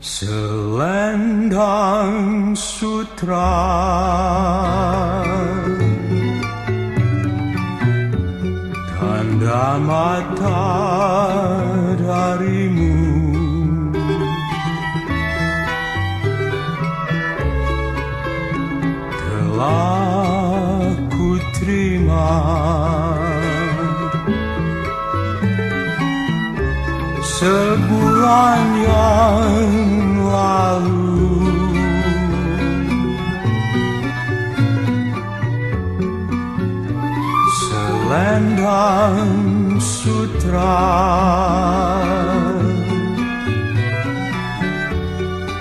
Selendang sutra. Tanda mata darimu. Telah ku terima. Sebulan yang Selendang sutra.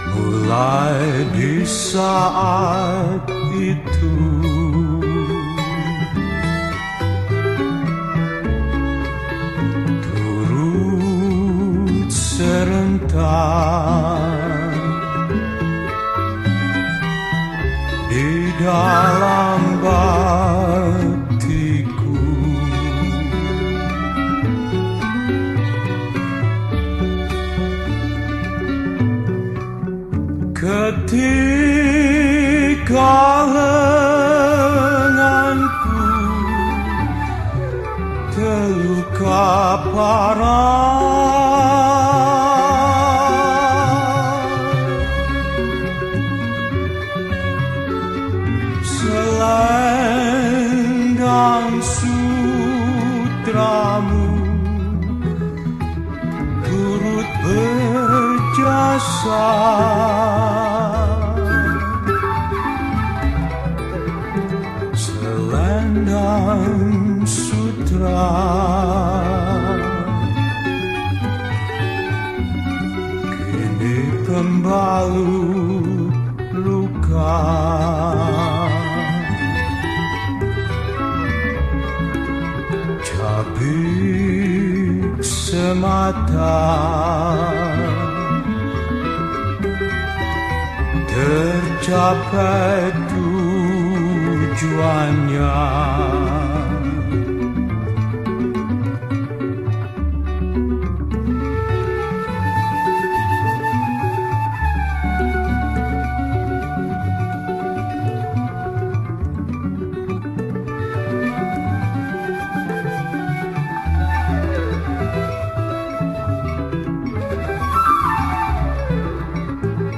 Mulai di saat itu Turut serentak Di dalam Ketika lenganku terluka parah Selendang sutramu turut berjasa Selendang sutra. Kini pembalut luka. Cabik semata Tercapai tujuannya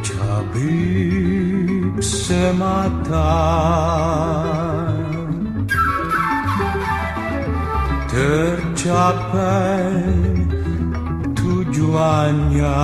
Cabik semata Tercapai tujuannya